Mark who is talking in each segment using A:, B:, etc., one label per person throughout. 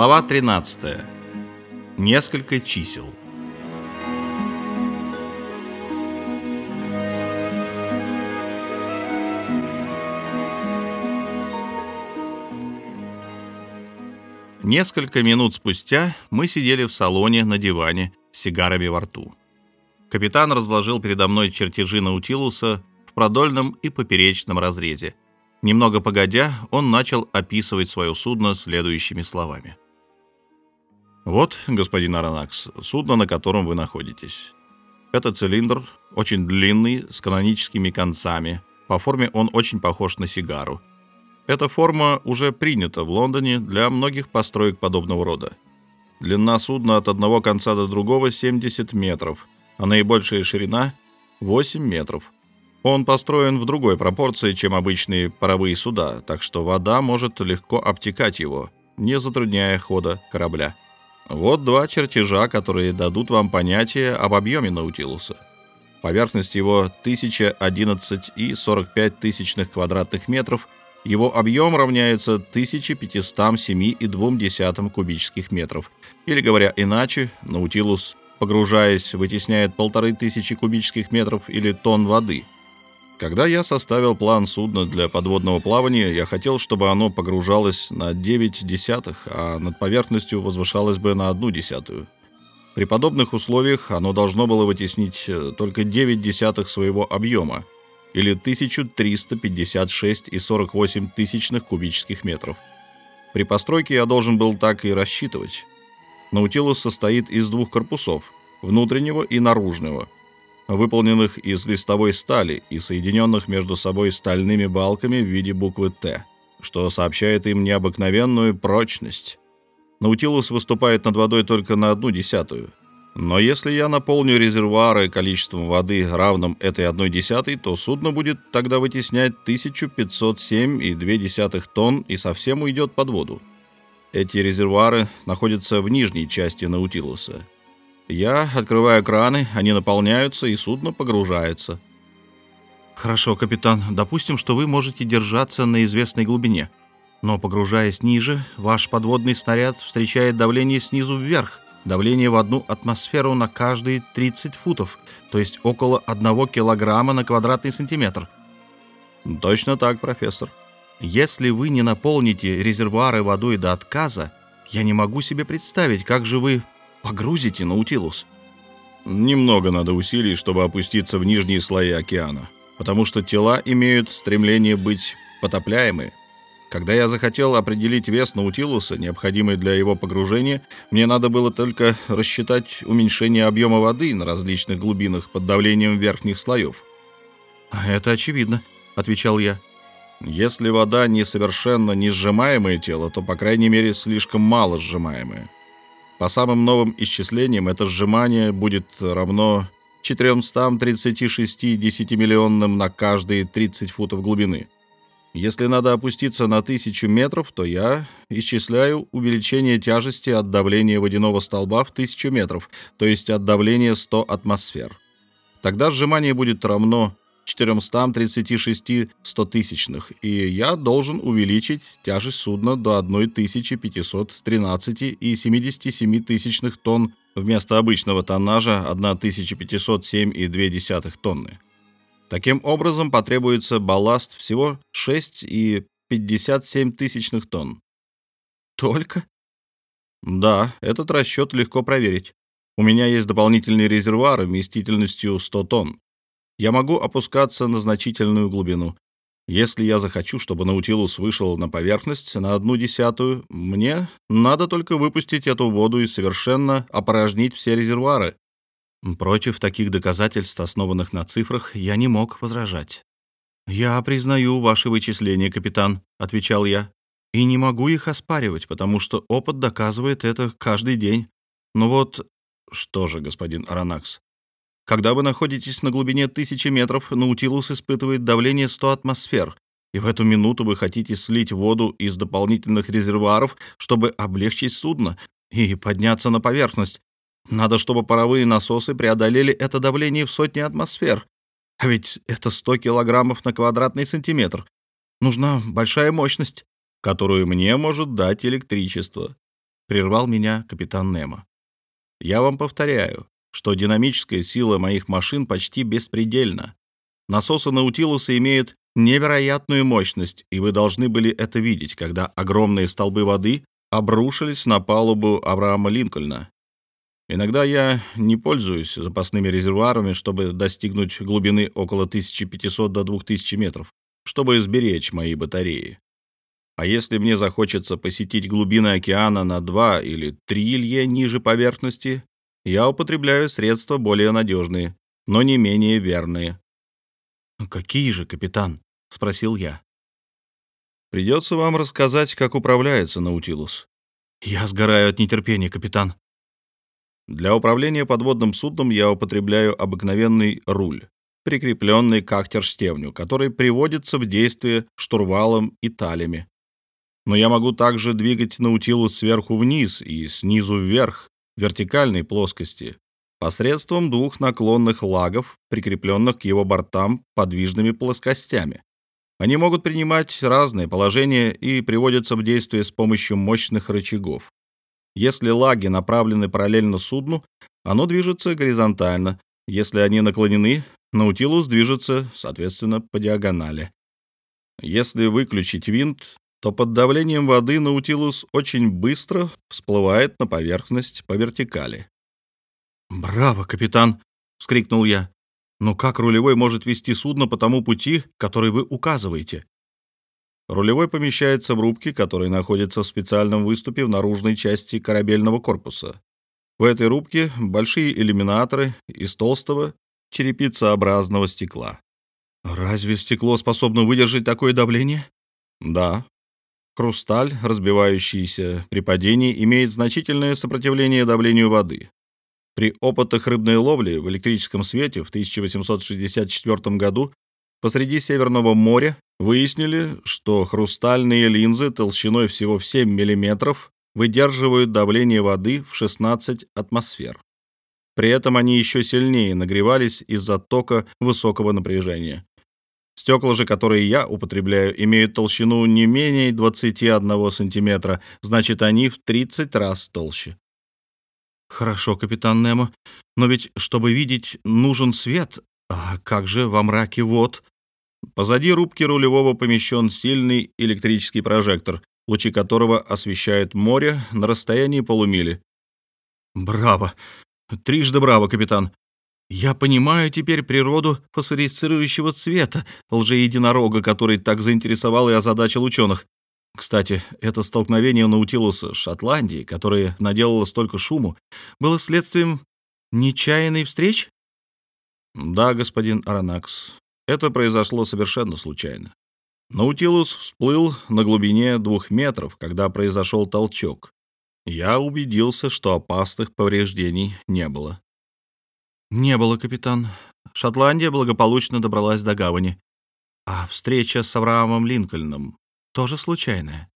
A: Глава 13. Несколько чисел. Несколько минут спустя мы сидели в салоне на диване с сигарами во рту. Капитан разложил передо мной чертежи Наутилуса в продольном и поперечном разрезе. Немного погодя, он начал описывать свое судно следующими словами. «Вот, господин Аронакс, судно, на котором вы находитесь. Это цилиндр, очень длинный, с каноническими концами. По форме он очень похож на сигару. Эта форма уже принята в Лондоне для многих построек подобного рода. Длина судна от одного конца до другого 70 метров, а наибольшая ширина 8 метров. Он построен в другой пропорции, чем обычные паровые суда, так что вода может легко обтекать его, не затрудняя хода корабля. Вот два чертежа, которые дадут вам понятие об объеме Наутилуса. Поверхность его 1011 и 45 тысячных квадратных метров – его объем равняется 1507,2 кубических метров. Или говоря иначе, Наутилус, погружаясь, вытесняет полторы тысячи кубических метров или тонн воды. Когда я составил план судна для подводного плавания, я хотел, чтобы оно погружалось на 9 десятых, а над поверхностью возвышалось бы на одну десятую. При подобных условиях оно должно было вытеснить э, только 9 десятых своего объема – или 1356,48 тысячных кубических метров. При постройке я должен был так и рассчитывать. Наутилус состоит из двух корпусов, внутреннего и наружного, выполненных из листовой стали и соединенных между собой стальными балками в виде буквы «Т», что сообщает им необыкновенную прочность. Наутилус выступает над водой только на одну десятую, но если я наполню резервуары количеством воды, равным этой одной десятой, то судно будет тогда вытеснять 1507,2 тонн и совсем уйдет под воду. Эти резервуары находятся в нижней части Наутилуса. Я открываю краны, они наполняются, и судно погружается. Хорошо, капитан, допустим, что вы можете держаться на известной глубине. Но погружаясь ниже, ваш подводный снаряд встречает давление снизу вверх – Давление в одну атмосферу на каждые 30 футов, то есть около 1 килограмма на квадратный сантиметр. Точно так, профессор. Если вы не наполните резервуары водой до отказа, я не могу себе представить, как же вы погрузите Наутилус. Немного надо усилий, чтобы опуститься в нижние слои океана, потому что тела имеют стремление быть потопляемы когда я захотел определить вес Наутилуса, необходимый для его погружения, мне надо было только рассчитать уменьшение объема воды на различных глубинах под давлением верхних слоев. «Это очевидно», — отвечал я. «Если вода не совершенно не сжимаемое тело, то, по крайней мере, слишком мало сжимаемое. По самым новым исчислениям, это сжимание будет равно 436 десятимиллионным на каждые 30 футов глубины». Если надо опуститься на тысячу метров, то я исчисляю увеличение тяжести от давления водяного столба в тысячу метров, то есть от давления 100 атмосфер. Тогда сжимание будет равно 436 стотысячных, и я должен увеличить тяжесть судна до 1513,77 тысячных тонн вместо обычного тоннажа 1507,2 тонны. Таким образом, потребуется балласт всего 6,57 тысячных тонн. Только? Да, этот расчет легко проверить. У меня есть дополнительные резервуары вместительностью 100 тонн. Я могу опускаться на значительную глубину. Если я захочу, чтобы Наутилус вышел на поверхность на одну десятую, мне надо только выпустить эту воду и совершенно опорожнить все резервуары. Против таких доказательств, основанных на цифрах, я не мог возражать. «Я признаю ваши вычисления, капитан», — отвечал я, «и не могу их оспаривать, потому что опыт доказывает это каждый день. Но вот что же, господин Аронакс, когда вы находитесь на глубине тысячи метров, Наутилус испытывает давление 100 атмосфер, и в эту минуту вы хотите слить воду из дополнительных резервуаров, чтобы облегчить судно и подняться на поверхность, надо, чтобы паровые насосы преодолели это давление в сотни атмосфер. А ведь это 100 килограммов на квадратный сантиметр. Нужна большая мощность, которую мне может дать электричество. прервал меня капитан Немо. «Я вам повторяю, что динамическая сила моих машин почти беспредельна. Насосы Наутилуса имеют невероятную мощность, и вы должны были это видеть, когда огромные столбы воды обрушились на палубу Авраама Линкольна. Иногда я не пользуюсь запасными резервуарами, чтобы достигнуть глубины около 1500 до 2000 метров, чтобы сберечь мои батареи. А если мне захочется посетить глубины океана на 2 или 3 илье ниже поверхности, я употребляю средства более надежные, но не менее верные. «Какие же, капитан?» — спросил я. «Придется вам рассказать, как управляется Наутилус». «Я сгораю от нетерпения, капитан». Для управления подводным судном я употребляю обыкновенный руль, прикрепленный к актерштевню, который приводится в действие штурвалом и талями. Но я могу также двигать наутилус сверху вниз и снизу вверх, вертикальной плоскости, посредством двух наклонных лагов, прикрепленных к его бортам подвижными плоскостями. Они могут принимать разные положения и приводятся в действие с помощью мощных рычагов. Если лаги направлены параллельно судну, оно движется горизонтально. Если они наклонены, наутилус движется, соответственно, по диагонали. Если выключить винт, то под давлением воды наутилус очень быстро всплывает на поверхность по вертикали. «Браво, капитан!» — вскрикнул я. Но как рулевой может вести судно по тому пути, который вы указываете? Рулевой помещается в рубке, которая находится в специальном выступе в наружной части корабельного корпуса. В этой рубке большие иллюминаторы из толстого черепицеобразного стекла. Разве стекло способно выдержать такое давление? Да. Хрусталь, разбивающийся при падении, имеет значительное сопротивление давлению воды. При опытах рыбной ловли в электрическом свете в 1864 году посреди Северного моря выяснили, что хрустальные линзы толщиной всего в 7 мм выдерживают давление воды в 16 атмосфер. При этом они еще сильнее нагревались из-за тока высокого напряжения. Стекла же, которые я употребляю, имеют толщину не менее 21 сантиметра, значит, они в 30 раз толще. «Хорошо, капитан Немо, но ведь, чтобы видеть, нужен свет. А как же во мраке вот?» Позади рубки рулевого помещен сильный электрический прожектор, лучи которого освещают море на расстоянии полумили. «Браво! Трижды браво, капитан! Я понимаю теперь природу фосфорицирующего цвета лжеединорога, который так заинтересовал и озадачил ученых. Кстати, это столкновение Наутилуса с Шотландией, которое наделало столько шуму, было следствием нечаянной встречи? Да, господин Аронакс, это произошло совершенно случайно. Наутилус всплыл на глубине двух метров, когда произошел толчок. Я убедился, что опасных повреждений не было. «Не было, капитан. Шотландия благополучно добралась до гавани. А встреча с Авраамом Линкольном тоже случайное.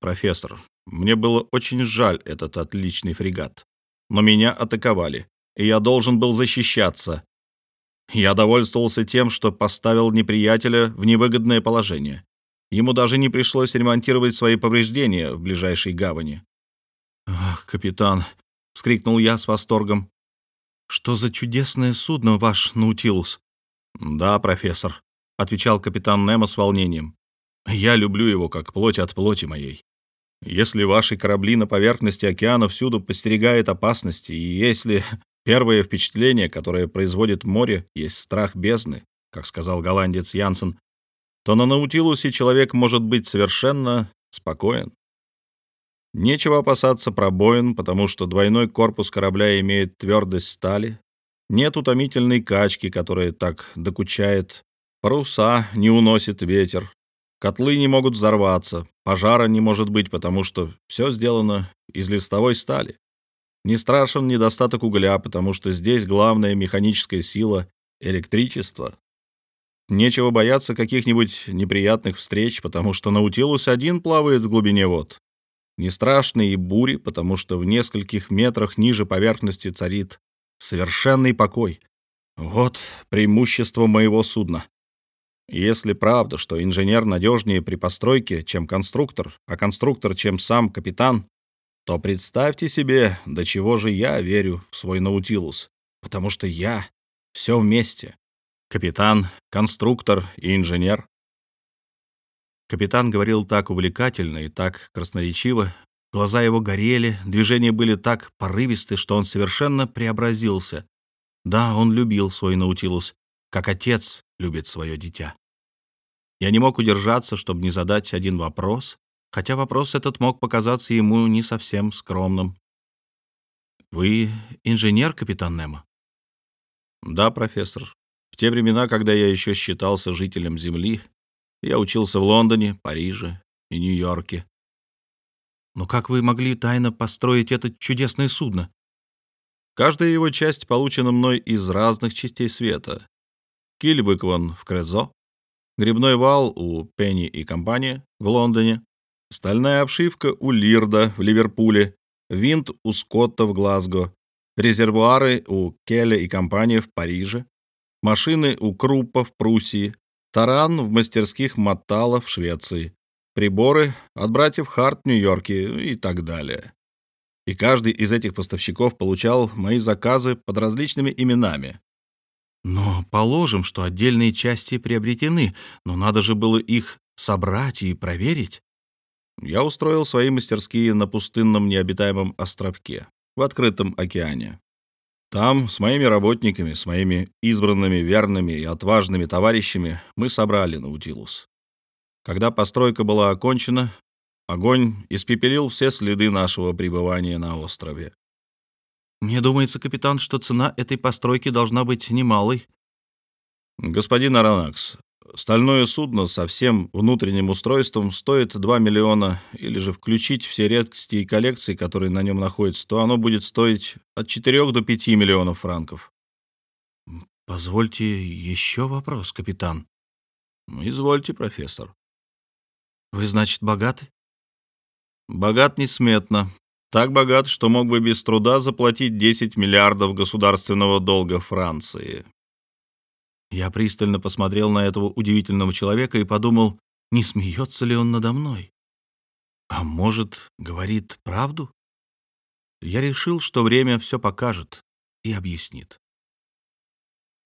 A: Профессор, мне было очень жаль этот отличный фрегат. Но меня атаковали, и я должен был защищаться. Я довольствовался тем, что поставил неприятеля в невыгодное положение. Ему даже не пришлось ремонтировать свои повреждения в ближайшей гавани. «Ах, капитан!» — вскрикнул я с восторгом. «Что за чудесное судно ваш Наутилус?» «Да, профессор», — отвечал капитан Немо с волнением. Я люблю его как плоть от плоти моей. Если ваши корабли на поверхности океана всюду постерегают опасности, и если первое впечатление, которое производит море, есть страх бездны, как сказал голландец Янсен, то на Наутилусе человек может быть совершенно спокоен. Нечего опасаться пробоин, потому что двойной корпус корабля имеет твердость стали, нет утомительной качки, которая так докучает, паруса не уносит ветер, Котлы не могут взорваться, пожара не может быть, потому что все сделано из листовой стали. Не страшен недостаток угля, потому что здесь главная механическая сила — электричество. Нечего бояться каких-нибудь неприятных встреч, потому что Наутилус один плавает в глубине вод. Не страшны и бури, потому что в нескольких метрах ниже поверхности царит совершенный покой. Вот преимущество моего судна. Если правда, что инженер надежнее при постройке, чем конструктор, а конструктор, чем сам капитан, то представьте себе, до чего же я верю в свой Наутилус, потому что я все вместе. Капитан, конструктор и инженер. Капитан говорил так увлекательно и так красноречиво, глаза его горели, движения были так порывисты, что он совершенно преобразился. Да, он любил свой Наутилус, как отец любит свое дитя. Я не мог удержаться, чтобы не задать один вопрос, хотя вопрос этот мог показаться ему не совсем скромным. «Вы инженер, капитан Немо?» «Да, профессор. В те времена, когда я еще считался жителем Земли, я учился в Лондоне, Париже и Нью-Йорке». «Но как вы могли тайно построить это чудесное судно?» Каждая его часть получена мной из разных частей света. Киль выкован в Крезо, грибной вал у Пенни и компания в Лондоне, Стальная обшивка у Лирда в Ливерпуле, винт у Скотта в Глазго, резервуары у Келля и компании в Париже, машины у Круппа в Пруссии, таран в мастерских Маттала в Швеции, приборы от братьев Харт в Нью-Йорке и так далее. И каждый из этих поставщиков получал мои заказы под различными именами. Но положим, что отдельные части приобретены, но надо же было их собрать и проверить я устроил свои мастерские на пустынном необитаемом островке в открытом океане. Там с моими работниками, с моими избранными верными и отважными товарищами мы собрали Наутилус. Когда постройка была окончена, огонь испепелил все следы нашего пребывания на острове. «Мне думается, капитан, что цена этой постройки должна быть немалой». «Господин Аронакс, Стальное судно со всем внутренним устройством стоит 2 миллиона, или же включить все редкости и коллекции, которые на нем находятся, то оно будет стоить от 4 до 5 миллионов франков. Позвольте еще вопрос, капитан. Извольте, профессор. Вы, значит, богаты? Богат несметно. Так богат, что мог бы без труда заплатить 10 миллиардов государственного долга Франции. Я пристально посмотрел на этого удивительного человека и подумал, не смеется ли он надо мной. А может, говорит правду? Я решил, что время все покажет и объяснит.